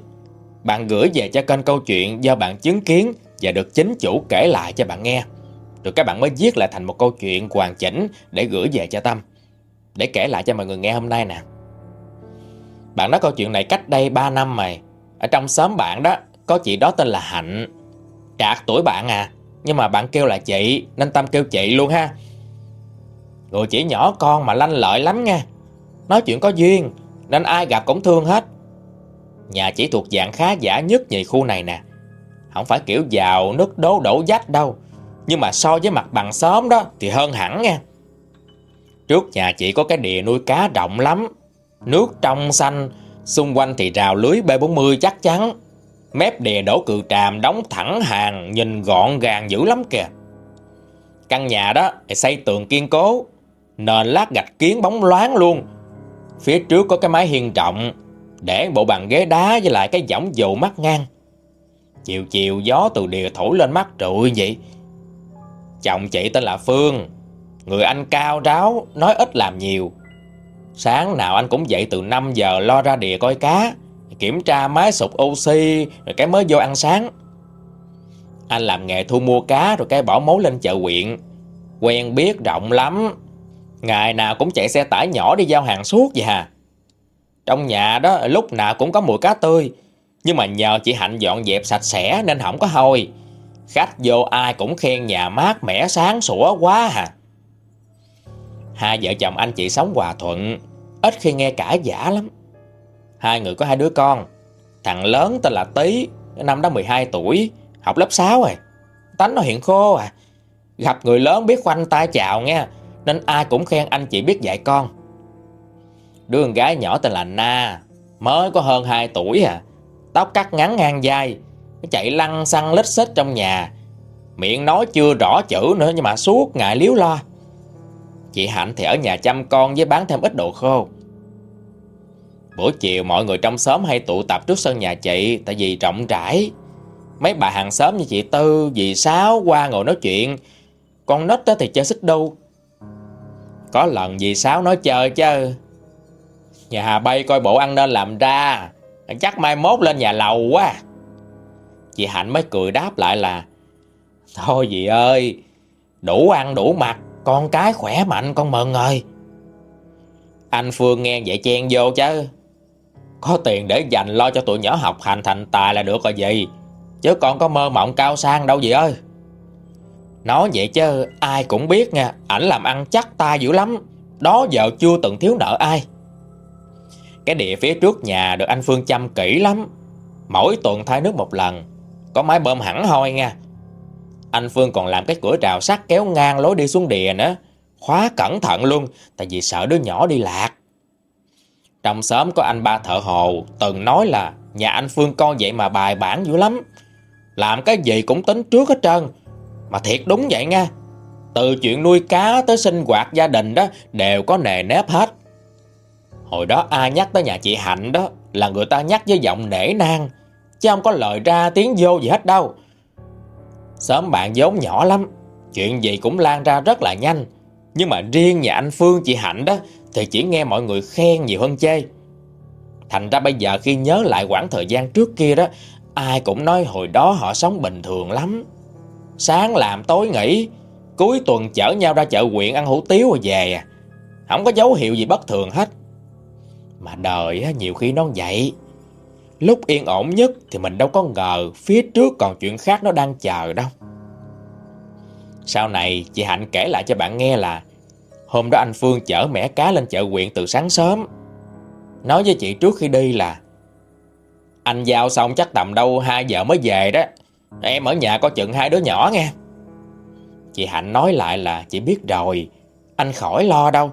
Bạn gửi về cho kênh câu chuyện do bạn chứng kiến và được chính chủ kể lại cho bạn nghe. Rồi các bạn mới viết lại thành một câu chuyện hoàn chỉnh để gửi về cho Tâm. Để kể lại cho mọi người nghe hôm nay nè. Bạn nói câu chuyện này cách đây 3 năm mày. Ở trong xóm bạn đó, có chị đó tên là Hạnh. Trạc tuổi bạn à, nhưng mà bạn kêu là chị, nên Tâm kêu chị luôn ha. Người chỉ nhỏ con mà lanh lợi lắm nha. Nói chuyện có duyên, nên ai gặp cũng thương hết Nhà chỉ thuộc dạng khá giả nhất nhì khu này nè. Không phải kiểu giàu nước đố đổ dách đâu, Nhưng mà so với mặt bằng xóm đó Thì hơn hẳn nha. Trước nhà chị có cái địa nuôi cá rộng lắm, Nước trong xanh, Xung quanh thì rào lưới B40 chắc chắn. Mép đè đổ cự tràm đóng thẳng hàng, Nhìn gọn gàng dữ lắm kìa. Căn nhà đó thì xây tường kiên cố, Nền lát gạch kiến bóng loáng luôn. Phía trước có cái mái hiên rộng. Để bộ bàn ghế đá với lại cái võng dầu mắt ngang. Chiều chiều gió từ đìa thổi lên mắt trụi vậy. Chồng chị tên là Phương, Người anh cao ráo, Nói ít làm nhiều. Sáng nào anh cũng dậy từ 5 giờ lo ra đìa coi cá, Kiểm tra máy sụp oxy, Rồi cái mới vô ăn sáng. Anh làm nghề thu mua cá Rồi cái bỏ mối lên chợ huyện. Quen biết rộng lắm. Ngày nào cũng chạy xe tải nhỏ đi giao hàng suốt vậy hà. Trong nhà đó, lúc nào cũng có mùi cá tươi. Nhưng mà nhờ chị Hạnh dọn dẹp sạch sẽ nên không có hôi. Khách vô ai cũng khen nhà mát mẻ sáng sủa quá hà. Hai vợ chồng anh chị sống hòa thuận, Ít khi nghe cãi giả lắm. Hai người có hai đứa con, Thằng lớn tên là Tý, Năm đó 12 tuổi, Học lớp 6 rồi. Tánh nó hiện khô à. Gặp người lớn biết khoanh tay chào nghe, Nên ai cũng khen anh chị biết dạy con. Đứa con gái nhỏ tên là Na Mới có hơn 2 tuổi à. Tóc cắt ngắn ngang vai Chạy lăn xăng lít xít trong nhà. Miệng nói chưa rõ chữ nữa Nhưng mà suốt ngày liếu lo. Chị Hạnh thì ở nhà chăm con với bán thêm ít đồ khô. Buổi chiều mọi người trong xóm hay tụ tập trước sân nhà chị Tại vì rộng rãi. Mấy bà hàng xóm như chị Tư, dì Sáu qua ngồi nói chuyện. Con nít thì chơi xích đu. Có lần dì Sáu nói chơi chứ. Nhà Bay coi bộ ăn nên làm ra. Chắc mai mốt lên nhà lầu quá. Chị Hạnh mới cười đáp lại là, Thôi dì ơi, Đủ ăn đủ mặc, Con cái khỏe mạnh, con mừng ơi Anh Phương nghe vậy chen vô chứ. Có tiền để dành lo cho tụi nhỏ học hành thành tài là được rồi gì Chứ con có mơ mộng cao sang đâu dì ơi. Nói vậy chứ ai cũng biết nha, Ảnh làm ăn chắc tay dữ lắm, Đó giờ chưa từng thiếu nợ ai. Cái địa phía trước nhà được anh Phương chăm kỹ lắm. Mỗi tuần thay nước một lần, Có máy bơm hẳn hoi nha. Anh Phương còn làm cái cửa rào sắt kéo ngang lối đi xuống địa nữa. Khóa cẩn thận luôn, Tại vì sợ đứa nhỏ đi lạc. Trong xóm có anh ba thợ hồ, Từng nói là Nhà anh Phương con vậy mà bài bản dữ lắm. Làm cái gì cũng tính trước hết trơn. Mà thiệt đúng vậy nha. Từ chuyện nuôi cá tới sinh hoạt gia đình đó, Đều có nề nếp hết. Hồi đó ai nhắc tới nhà chị Hạnh đó, Là người ta nhắc với giọng nể nang, Chứ không có lời ra tiếng vô gì hết đâu. Sớm bạn vốn nhỏ lắm, Chuyện gì cũng lan ra rất là nhanh. Nhưng mà riêng nhà anh Phương, chị Hạnh đó, Thì chỉ nghe mọi người khen nhiều hơn chê. Thành ra bây giờ khi nhớ lại quãng thời gian trước kia đó, Ai cũng nói hồi đó họ sống bình thường lắm. Sáng làm tối nghỉ, Cuối tuần chở nhau ra chợ huyện ăn hủ tiếu rồi về à. Không có dấu hiệu gì bất thường hết. Mà đời nhiều khi nó vậy. Lúc yên ổn nhất thì mình đâu có ngờ Phía trước còn chuyện khác nó đang chờ đâu. Sau này, chị Hạnh kể lại cho bạn nghe là Hôm đó anh Phương chở mẻ cá lên chợ huyện từ sáng sớm. Nói với chị trước khi đi là, Anh giao xong chắc tầm đâu 2 giờ mới về đó. Em ở nhà có chừng hai đứa nhỏ nghe. Chị Hạnh nói lại là, chị biết rồi, Anh khỏi lo đâu.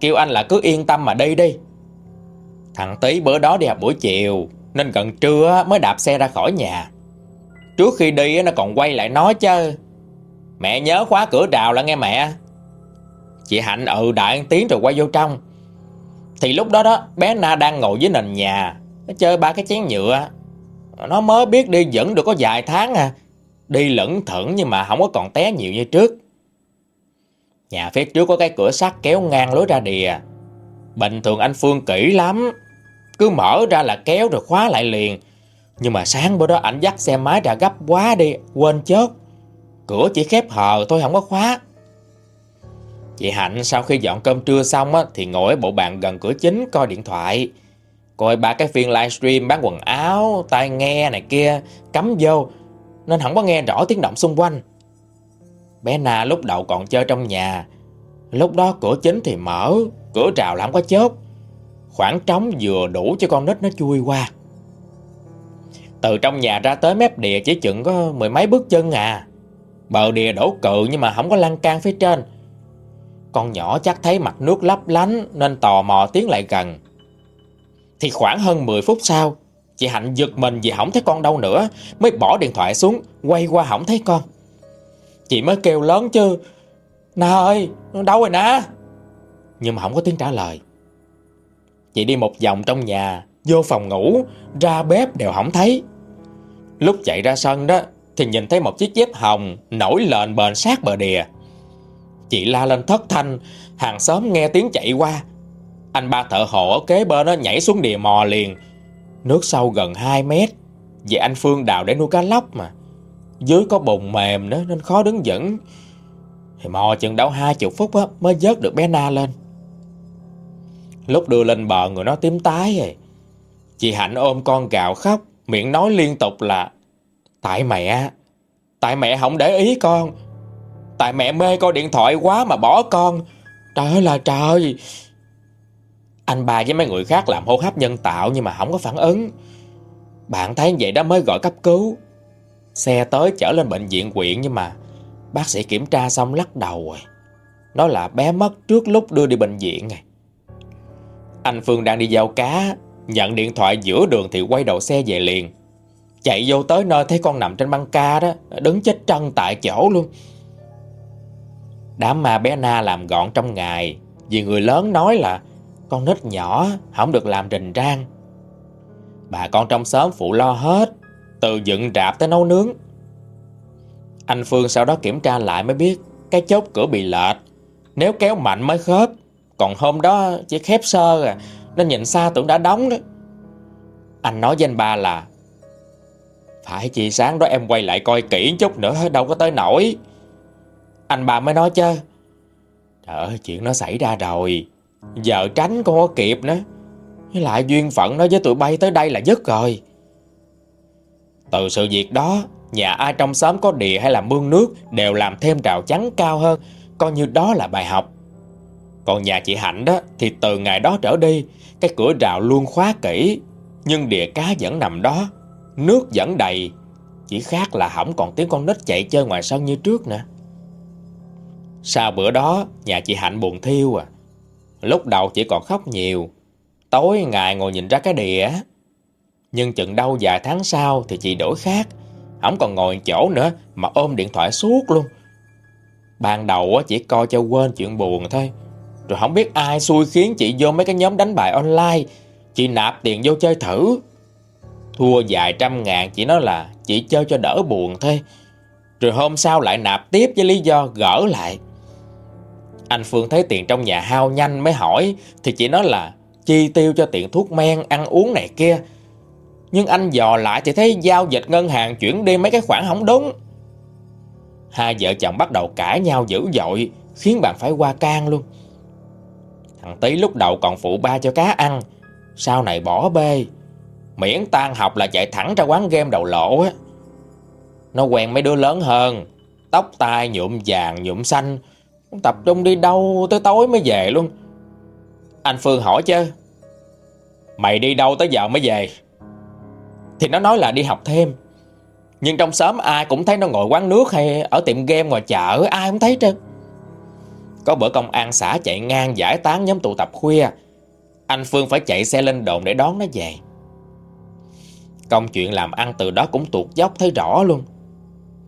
Kêu anh là cứ yên tâm mà đi đi. Thằng Tý bữa đó đi học buổi chiều, Nên gần trưa mới đạp xe ra khỏi nhà. Trước khi đi nó còn quay lại nói chứ, Mẹ nhớ khóa cửa rào là nghe mẹ. Chị Hạnh ừ đại tiếng rồi quay vô trong. Thì lúc đó đó, bé Na đang ngồi dưới nền nhà, Nó chơi ba cái chén nhựa. Nó mới biết đi dẫn được có vài tháng à Đi lẫn thẫn nhưng mà không có còn té nhiều như trước. Nhà phía trước có cái cửa sắt kéo ngang lối ra đìa. Bình thường anh Phương kỹ lắm. Cứ mở ra là kéo rồi khóa lại liền. Nhưng mà sáng bữa đó ảnh dắt xe máy ra gấp quá đi Quên chốt Cửa chỉ khép hờ thôi không có khóa. Chị Hạnh sau khi dọn cơm trưa xong á, thì ngồi ở bộ bàn gần cửa chính coi điện thoại. Coi ba cái phiên livestream bán quần áo, tai nghe này kia, cắm vô, nên không có nghe rõ tiếng động xung quanh. Bé Na lúc đầu còn chơi trong nhà, lúc đó cửa chính thì mở, cửa trào làm quá chớp. Khoảng trống vừa đủ cho con nít nó chui qua. Từ trong nhà ra tới mép đìa chỉ chừng có mười mấy bước chân à. Bờ đìa đổ cự nhưng mà không có lan can phía trên. Con nhỏ chắc thấy mặt nước lấp lánh Nên tò mò tiến lại gần. Thì khoảng hơn 10 phút sau, Chị Hạnh giật mình vì không thấy con đâu nữa, Mới bỏ điện thoại xuống, Quay qua không thấy con. Chị mới kêu lớn chứ Na ơi, đâu rồi Na nhưng mà không có tiếng trả lời. Chị đi một vòng trong nhà Vô phòng ngủ Ra bếp đều không thấy. Lúc chạy ra sân đó Thì nhìn thấy một chiếc dép hồng Nổi lên bền sát bờ đìa. Chị la lên thất thanh Hàng xóm nghe tiếng chạy qua. Anh ba thợ hộ ở kế bên nó nhảy xuống đìa mò liền. Nước sâu gần 2 mét Vậy anh Phương đào để nuôi cá lóc mà. Dưới có bùn mềm nữa Nên khó đứng vững. Thì mò chừng đâu hai chục phút á, Mới vớt được bé Na lên. Lúc đưa lên bờ người nó tím tái rồi Chị Hạnh ôm con gạo khóc, Miệng nói liên tục là, Tại mẹ Tại mẹ không để ý con. Tại mẹ mê coi điện thoại quá mà bỏ con. Trời ơi là trời. Anh ba với mấy người khác làm hô hấp nhân tạo Nhưng mà không có phản ứng. Bạn thấy vậy đó mới gọi cấp cứu. Xe tới chở lên bệnh viện quyện Nhưng mà bác sĩ kiểm tra xong lắc đầu rồi. Nói là bé mất trước lúc đưa đi bệnh viện này anh Phương đang đi giao cá, Nhận điện thoại giữa đường thì quay đầu xe về liền. Chạy vô tới nơi thấy con nằm trên băng ca đó, Đứng chết trân tại chỗ luôn. Đám ma bé Na làm gọn trong ngày, Vì người lớn nói là Con nít nhỏ, không được làm rình trang Bà con trong xóm phụ lo hết Từ dựng rạp tới nấu nướng. Anh Phương sau đó kiểm tra lại mới biết Cái chốt cửa bị lệch, Nếu kéo mạnh mới khớp. Còn hôm đó chỉ khép sơ à Nên nhìn xa tưởng đã đóng đó. Anh nói với anh ba là, Phải chị, sáng đó em quay lại coi kỹ chút nữa, Đâu có tới nổi Anh ba mới nói chứ, Trời ơi, chuyện nó xảy ra rồi, Giờ tránh không có kịp nữa. Với lại duyên phận nó với tụi bay tới đây là dứt rồi. Từ sự việc đó, Nhà ai trong xóm có địa hay là mương nước Đều làm thêm rào chắn cao hơn, Coi như đó là bài học. Còn nhà chị Hạnh đó, Thì từ ngày đó trở đi, Cái cửa rào luôn khóa kỹ, Nhưng địa cá vẫn nằm đó, Nước vẫn đầy. Chỉ khác là không còn tiếng con nít chạy chơi ngoài sân như trước nữa. Sau bữa đó, Nhà chị Hạnh buồn thiêu à. Lúc đầu chỉ còn khóc nhiều, Tối ngày ngồi nhìn ra cái đĩa. Nhưng chừng đâu vài tháng sau Thì chị đổi khác, Không còn ngồi chỗ nữa Mà ôm điện thoại suốt luôn. Ban đầu chỉ coi cho quên chuyện buồn thôi rồi không biết ai xui khiến chị vô mấy cái nhóm đánh bài online. Chị nạp tiền vô chơi thử. Thua vài trăm ngàn Chị nói là chị chơi cho đỡ buồn thôi. Rồi hôm sau lại nạp tiếp với lý do gỡ lại. Anh Phương thấy tiền trong nhà hao nhanh mới hỏi Thì chị nói là chi tiêu cho tiền thuốc men, ăn uống này kia. Nhưng anh dò lại thì thấy giao dịch ngân hàng chuyển đi mấy cái khoản không đúng. Hai vợ chồng bắt đầu cãi nhau dữ dội Khiến bạn phải qua can luôn. Thằng Tý lúc đầu còn phụ ba cho cá ăn. Sau này bỏ bê. Miễn tan học là chạy thẳng ra quán game đầu lộ á. Nó quen mấy đứa lớn hơn. Tóc tai nhuộm vàng, nhuộm xanh. Tập trung đi đâu tới tối mới về luôn. Anh Phương hỏi chứ. Mày đi đâu tới giờ mới về? Thì nó nói là đi học thêm. Nhưng trong xóm ai cũng thấy nó ngồi quán nước Hay ở tiệm game ngoài chợ. Ai cũng thấy trơn có bữa công an xã chạy ngang giải tán nhóm tụ tập khuya. Anh Phương phải chạy xe lên đồn để đón nó về. Công chuyện làm ăn từ đó cũng tuột dốc thấy rõ luôn.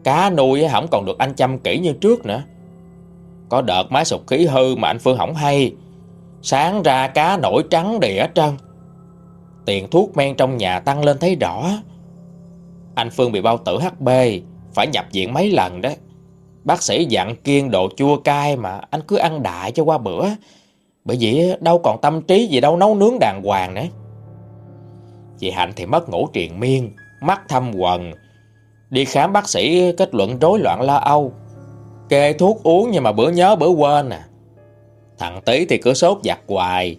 Cá nuôi không còn được anh chăm kỹ như trước nữa. Có đợt máy sụp khí hư mà anh Phương không hay. Sáng ra cá nổi trắng đĩa trân Tiền thuốc men trong nhà tăng lên thấy rõ. Anh Phương bị bao tử HB Phải nhập viện mấy lần đấy. Bác sĩ dặn kiêng đồ chua cay mà anh cứ ăn đại cho qua bữa. Bởi vì đâu còn tâm trí gì đâu nấu nướng đàng hoàng nữa. Chị Hạnh thì mất ngủ triền miên, Mắt thâm quần Đi khám bác sĩ, kết luận rối loạn lo âu. Kê thuốc uống nhưng mà bữa nhớ bữa quên à. Thằng Tý thì cứ sốt giặt hoài.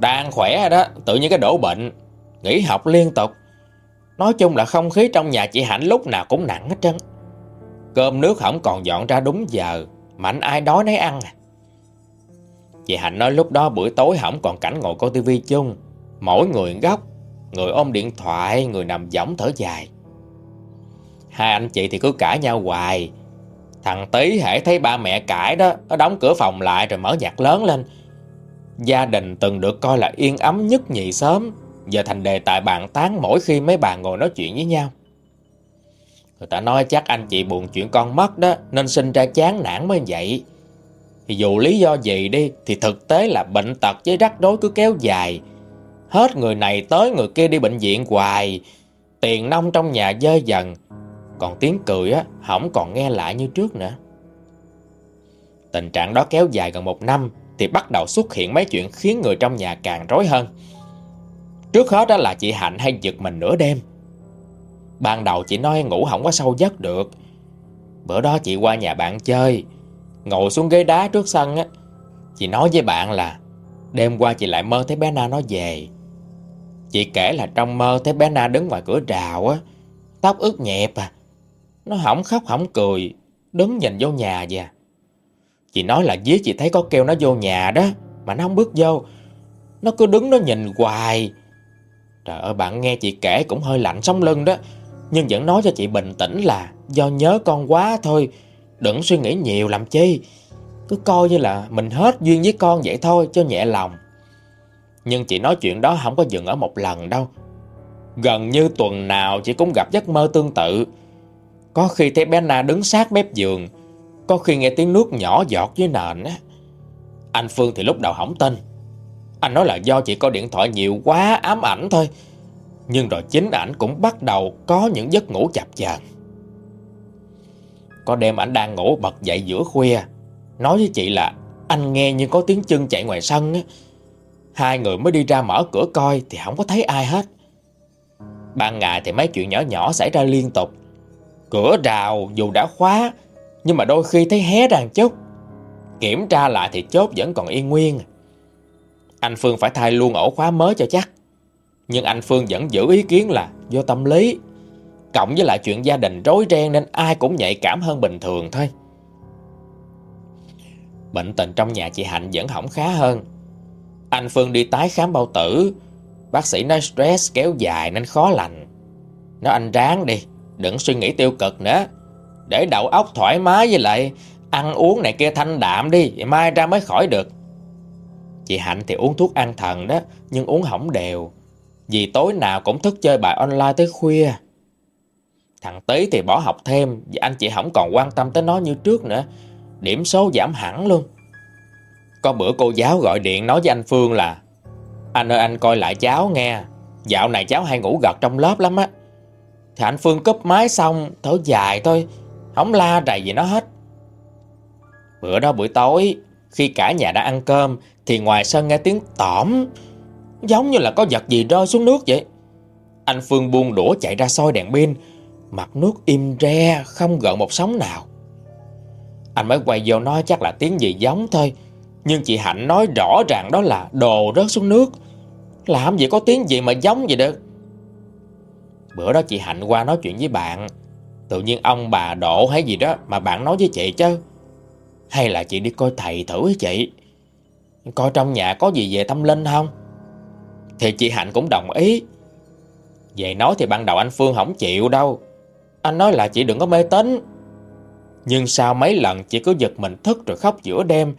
Đang khỏe đó, Tự nhiên cái đổ bệnh. Nghỉ học liên tục. Nói chung là không khí trong nhà chị Hạnh lúc nào cũng nặng hết trơn. Cơm nước không còn dọn ra đúng giờ Mạnh ai đói nấy ăn à. Chị Hạnh nói lúc đó buổi tối không còn cảnh ngồi coi tivi chung. Mỗi người góc, Người ôm điện thoại, Người nằm võng thở dài. Hai anh chị thì cứ cãi nhau hoài. Thằng Tý hãy thấy ba mẹ cãi đó, Nó đóng cửa phòng lại rồi mở nhạc lớn lên. Gia đình từng được coi là yên ấm nhất nhị sớm Giờ thành đề tài bàn tán mỗi khi mấy bà ngồi nói chuyện với nhau. Người ta nói chắc anh chị buồn chuyện con mất đó, Nên sinh ra chán nản mới vậy. Thì dù lý do gì đi, Thì thực tế là bệnh tật với rắc rối cứ kéo dài. Hết người này tới người kia đi bệnh viện hoài. Tiền nông trong nhà dơi dần. Còn tiếng cười á, Không còn nghe lại như trước nữa. Tình trạng đó kéo dài gần một năm, Thì bắt đầu xuất hiện mấy chuyện khiến người trong nhà càng rối hơn. Trước hết đó là chị Hạnh hay giật mình nửa đêm. Ban đầu chị nói ngủ không có sâu giấc được. Bữa đó chị qua nhà bạn chơi, Ngồi xuống ghế đá trước sân á. Chị nói với bạn là, Đêm qua chị lại mơ thấy bé Na nó về. Chị kể là trong mơ thấy bé Na đứng ngoài cửa rào á, Tóc ướt nhẹp à. Nó hỏng khóc hỏng cười, Đứng nhìn vô nhà vậy à. Chị nói là dưới chị thấy có kêu nó vô nhà đó, Mà nó không bước vô. Nó cứ đứng nó nhìn hoài. Trời ơi, bạn nghe chị kể cũng hơi lạnh sống lưng đó. Nhưng vẫn nói cho chị bình tĩnh là Do nhớ con quá thôi, Đừng suy nghĩ nhiều làm chi. Cứ coi như là mình hết duyên với con vậy thôi, cho nhẹ lòng. Nhưng chị nói chuyện đó không có dừng ở một lần đâu. Gần như tuần nào chị cũng gặp giấc mơ tương tự. Có khi thấy bé Na đứng sát mép giường, Có khi nghe tiếng nước nhỏ giọt dưới nền á. Anh Phương thì lúc đầu không tin. Anh nói là do chị có điện thoại nhiều quá, ám ảnh thôi. Nhưng rồi chính ảnh cũng bắt đầu có những giấc ngủ chập chờn. Có đêm ảnh đang ngủ bật dậy giữa khuya, Nói với chị là, anh nghe như có tiếng chân chạy ngoài sân á. Hai người mới đi ra mở cửa coi thì không có thấy ai hết. Ban ngày thì mấy chuyện nhỏ nhỏ xảy ra liên tục. Cửa rào dù đã khóa, Nhưng mà đôi khi thấy hé ra chút. Kiểm tra lại thì chốt vẫn còn yên nguyên. Anh Phương phải thay luôn ổ khóa mới cho chắc. Nhưng anh Phương vẫn giữ ý kiến là do tâm lý. Cộng với lại chuyện gia đình rối ren Nên ai cũng nhạy cảm hơn bình thường thôi. Bệnh tình trong nhà chị Hạnh vẫn hỏng khá hơn. Anh Phương đi tái khám bao tử. Bác sĩ nói stress kéo dài nên khó lành. Nói anh ráng đi, Đừng suy nghĩ tiêu cực nữa. Để đầu óc thoải mái với lại Ăn uống này kia thanh đạm đi Mai ra mới khỏi được. Chị Hạnh thì uống thuốc an thần đó, Nhưng uống hỏng đều. Vì tối nào cũng thức chơi bài online tới khuya. Thằng Tý thì bỏ học thêm, Và anh chị không còn quan tâm tới nó như trước nữa. Điểm số giảm hẳn luôn. Có bữa cô giáo gọi điện nói với anh Phương là, Anh ơi, anh coi lại cháu nghe. Dạo này cháu hay ngủ gật trong lớp lắm á. Thì anh Phương cúp máy xong, Thở dài thôi. Không la rầy gì nó hết. Bữa đó buổi tối, Khi cả nhà đã ăn cơm, thì ngoài sân nghe tiếng tỏm. Giống như là có vật gì rơi xuống nước vậy. Anh Phương buông đũa chạy ra soi đèn pin. Mặt nước im re, Không gợn một sóng nào. Anh mới quay vô nói chắc là tiếng gì giống thôi. Nhưng chị Hạnh nói rõ ràng đó là đồ rớt xuống nước. Làm gì có tiếng gì mà giống vậy được. Bữa đó chị Hạnh qua nói chuyện với bạn. Tự nhiên ông bà đổ hay gì đó Mà bạn nói với chị chứ. Hay là chị đi coi thầy thử với chị. Coi trong nhà có gì về tâm linh không? Thì chị Hạnh cũng đồng ý. Vậy nói thì ban đầu anh Phương không chịu đâu. Anh nói là chị đừng có mê tín. Nhưng sau mấy lần chị cứ giật mình thức rồi khóc giữa đêm,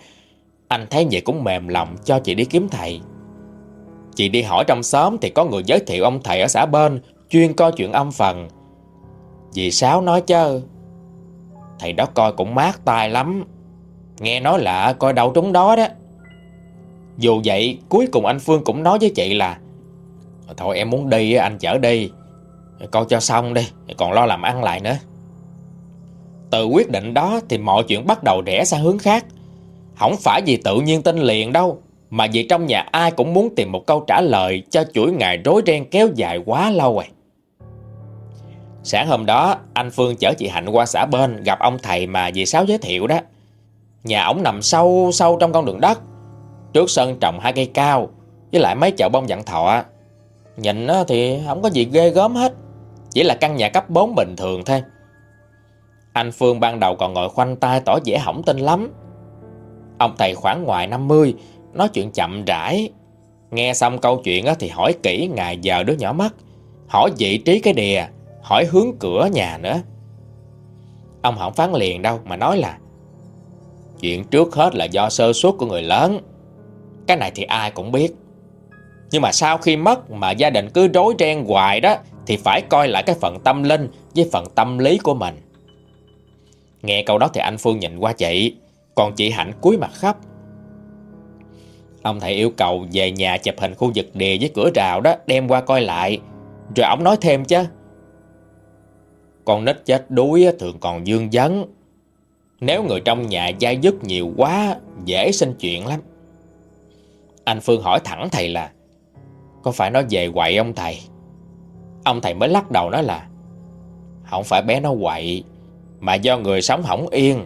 Anh thấy vậy cũng mềm lòng cho chị đi kiếm thầy. Chị đi hỏi trong xóm thì có người giới thiệu ông thầy ở xã bên, Chuyên coi chuyện âm phần. Dì Sáu nói chứ Thầy đó coi cũng mát tai lắm. Nghe nói là coi đâu trúng đó đó dù vậy, cuối cùng anh Phương cũng nói với chị là, Thôi em muốn đi anh chở đi. Con cho xong đi, Còn lo làm ăn lại nữa. Từ quyết định đó thì mọi chuyện bắt đầu rẽ sang hướng khác. Không phải vì tự nhiên tin liền đâu, Mà vì trong nhà ai cũng muốn tìm một câu trả lời Cho chuỗi ngày rối ren kéo dài quá lâu rồi Sáng hôm đó, anh Phương chở chị Hạnh qua xã bên Gặp ông thầy mà dì Sáu giới thiệu đó. Nhà ổng nằm sâu sâu trong con đường đất. Trước sân trồng hai cây cao, Với lại mấy chậu bông dặn thọ. Nhìn thì không có gì ghê gớm hết, Chỉ là căn nhà cấp 4 bình thường thôi. Anh Phương ban đầu còn ngồi khoanh tay tỏ vẻ hỏng tin lắm. Ông thầy khoảng ngoài 50 Nói chuyện chậm rãi. Nghe xong câu chuyện thì hỏi kỹ ngày giờ đứa nhỏ mắt, Hỏi vị trí cái đìa, Hỏi hướng cửa nhà nữa. Ông không phán liền đâu, mà nói là, Chuyện trước hết là do sơ suất của người lớn cái này thì ai cũng biết. Nhưng mà sau khi mất mà gia đình cứ rối ren hoài đó, Thì phải coi lại cái phần tâm linh với phần tâm lý của mình. Nghe câu đó thì anh Phương nhìn qua chị, Còn chị Hạnh cúi mặt khóc. Ông thầy yêu cầu về nhà chụp hình khu vực đìa với cửa rào đó, Đem qua coi lại. Rồi ông nói thêm chứ. Con nít chết đuối thường còn dương dấn. Nếu người trong nhà dai dứt nhiều quá, Dễ sinh chuyện lắm. Anh Phương hỏi thẳng thầy là, Có phải nó về quậy ông thầy? Ông thầy mới lắc đầu nói là, Không phải bé nó quậy, Mà do người sống hỏng yên.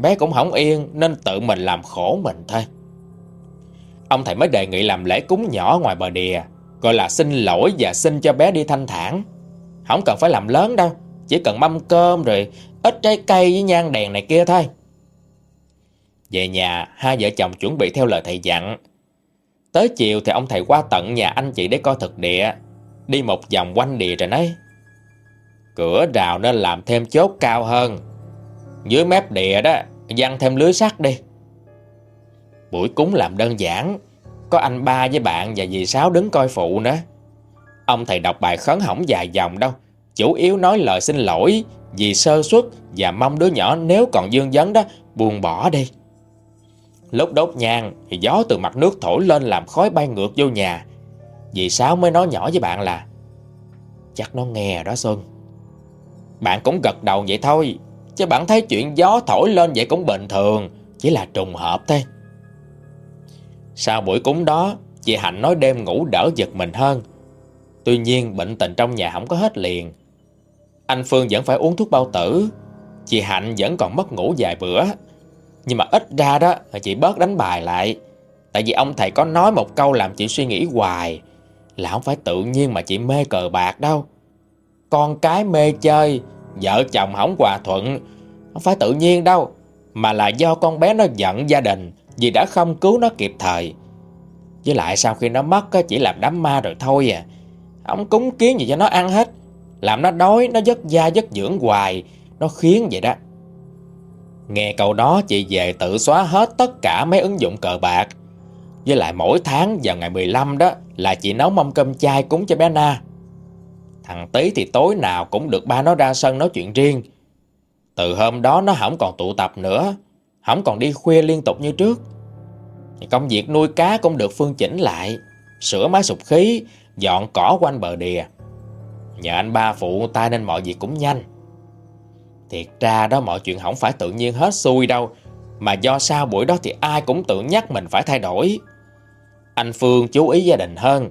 Bé cũng hỏng yên, Nên tự mình làm khổ mình thôi. Ông thầy mới đề nghị làm lễ cúng nhỏ ngoài bờ đìa, Gọi là xin lỗi và xin cho bé đi thanh thản. Không cần phải làm lớn đâu, Chỉ cần mâm cơm rồi Ít trái cây với nhang đèn này kia thôi. Về nhà, Hai vợ chồng chuẩn bị theo lời thầy dặn. Tới chiều thì ông thầy qua tận nhà anh chị để coi thực địa. Đi một vòng quanh địa rồi nói, Cửa rào nên làm thêm chốt cao hơn. Dưới mép địa đó Dăng thêm lưới sắt đi. Buổi cúng làm đơn giản, Có anh ba với bạn và dì Sáu đứng coi phụ nữa. Ông thầy đọc bài khấn hỏng dài dòng đâu, Chủ yếu nói lời xin lỗi Vì sơ suất Và mong đứa nhỏ nếu còn dương vấn đó, Buông bỏ đi. Lúc đốt nhang thì gió từ mặt nước thổi lên Làm khói bay ngược vô nhà Dì Sáu mới nói nhỏ với bạn là Chắc nó nghe đó Xuân Bạn cũng gật đầu vậy thôi Chứ bạn thấy chuyện gió thổi lên vậy cũng bình thường Chỉ là trùng hợp thôi sau buổi cúng đó, chị Hạnh nói đêm ngủ đỡ giật mình hơn. Tuy nhiên bệnh tình trong nhà không có hết liền. Anh Phương vẫn phải uống thuốc bao tử. Chị Hạnh vẫn còn mất ngủ vài bữa. Nhưng mà ít ra đó chị bớt đánh bài lại. Tại vì ông thầy có nói một câu làm chị suy nghĩ hoài. Là không phải tự nhiên mà chị mê cờ bạc đâu. Con cái mê chơi, vợ chồng không hòa thuận. Không phải tự nhiên đâu. Mà là do con bé nó giận gia đình vì đã không cứu nó kịp thời Với lại sau khi nó mất Chỉ làm đám ma rồi thôi à Ông cúng kiến gì cho nó ăn hết Làm nó đói, nó giấc da giấc dưỡng hoài Nó khiến vậy đó Nghe câu đó, chị về tự xóa hết tất cả mấy ứng dụng cờ bạc. Với lại mỗi tháng vào ngày 15 đó, Là chị nấu mâm cơm chay cúng cho bé Na. Thằng Tý thì tối nào cũng được ba nó ra sân nói chuyện riêng. Từ hôm đó nó không còn tụ tập nữa, không còn đi khuya liên tục như trước. Công việc nuôi cá cũng được phương chỉnh lại, Sửa máy sụp khí, Dọn cỏ quanh bờ đìa. Nhờ anh ba phụ tay nên mọi việc cũng nhanh. Thiệt ra đó, mọi chuyện không phải tự nhiên hết xui đâu. Mà do sau buổi đó thì ai cũng tự nhắc mình phải thay đổi. Anh Phương chú ý gia đình hơn.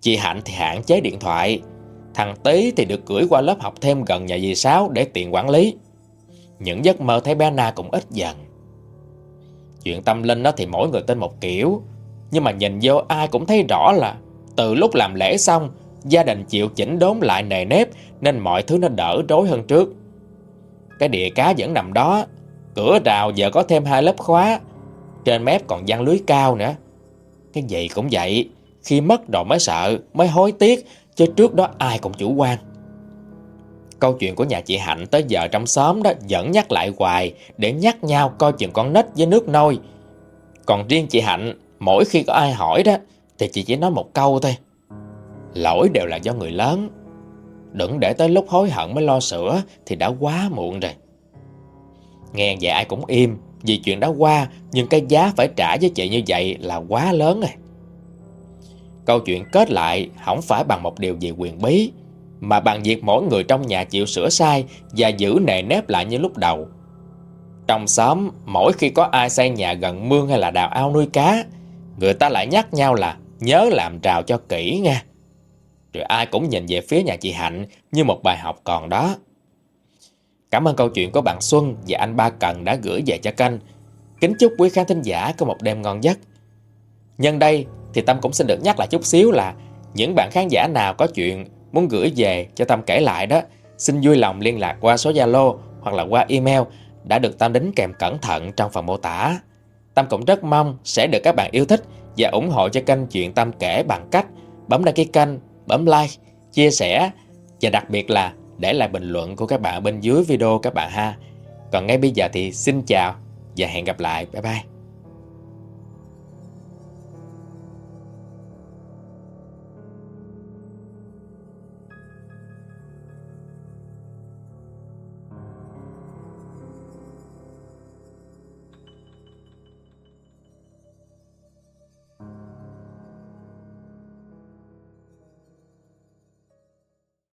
Chị Hạnh thì hạn chế điện thoại. Thằng Tý thì được gửi qua lớp học thêm gần nhà dì Sáu để tiện quản lý. Những giấc mơ thấy bé Na cũng ít dần. Chuyện tâm linh đó thì mỗi người tên một kiểu. Nhưng mà nhìn vô ai cũng thấy rõ là Từ lúc làm lễ xong, Gia đình chịu chỉnh đốn lại nề nếp Nên mọi thứ nó đỡ rối hơn trước. Cái địa cá vẫn nằm đó Cửa rào giờ có thêm hai lớp khóa Trên mép còn giăng lưới cao nữa Cái gì cũng vậy Khi mất rồi mới sợ Mới hối tiếc Chứ trước đó ai cũng chủ quan Câu chuyện của nhà chị Hạnh tới giờ trong xóm đó vẫn nhắc lại hoài để nhắc nhau coi chừng con nít với nước nôi. Còn riêng chị Hạnh, mỗi khi có ai hỏi đó thì chị chỉ nói một câu thôi. Lỗi đều là do người lớn. Đừng để tới lúc hối hận mới lo sửa thì đã quá muộn rồi. Nghe vậy ai cũng im vì chuyện đã qua nhưng cái giá phải trả với chị như vậy là quá lớn rồi. Câu chuyện kết lại không phải bằng một điều gì quyền bí mà bằng việc mỗi người trong nhà chịu sửa sai và giữ nề nếp lại như lúc đầu. Trong xóm, mỗi khi có ai xây nhà gần mương hay là đào ao nuôi cá, người ta lại nhắc nhau là nhớ làm rào cho kỹ nha. Rồi ai cũng nhìn về phía nhà chị Hạnh như một bài học còn đó. Cảm ơn câu chuyện của bạn Xuân và anh Ba Cần đã gửi về cho kênh. Kính chúc quý khán thính giả có một đêm ngon giấc. Nhân đây thì Tâm cũng xin được nhắc lại chút xíu là những bạn khán giả nào có chuyện muốn gửi về cho Tâm kể lại đó, xin vui lòng liên lạc qua số Zalo hoặc là qua email đã được Tâm đính kèm cẩn thận trong phần mô tả. Tâm cũng rất mong sẽ được các bạn yêu thích và ủng hộ cho kênh Chuyện Tâm Kể bằng cách bấm đăng ký kênh, bấm like, chia sẻ và đặc biệt là để lại bình luận của các bạn bên dưới video các bạn ha. Còn ngay bây giờ thì xin chào và hẹn gặp lại. Bye bye.